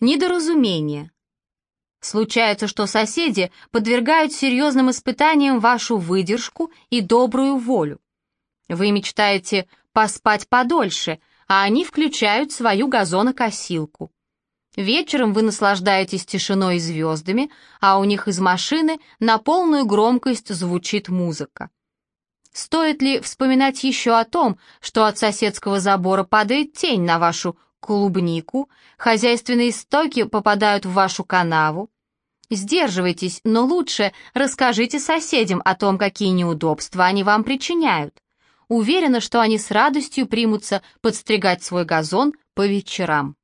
Недоразумение. Случается, что соседи подвергают серьезным испытаниям вашу выдержку и добрую волю. Вы мечтаете поспать подольше, а они включают свою газонокосилку. Вечером вы наслаждаетесь тишиной и звездами, а у них из машины на полную громкость звучит музыка. Стоит ли вспоминать еще о том, что от соседского забора падает тень на вашу клубнику, хозяйственные стоки попадают в вашу канаву? Сдерживайтесь, но лучше расскажите соседям о том, какие неудобства они вам причиняют. Уверена, что они с радостью примутся подстригать свой газон по вечерам.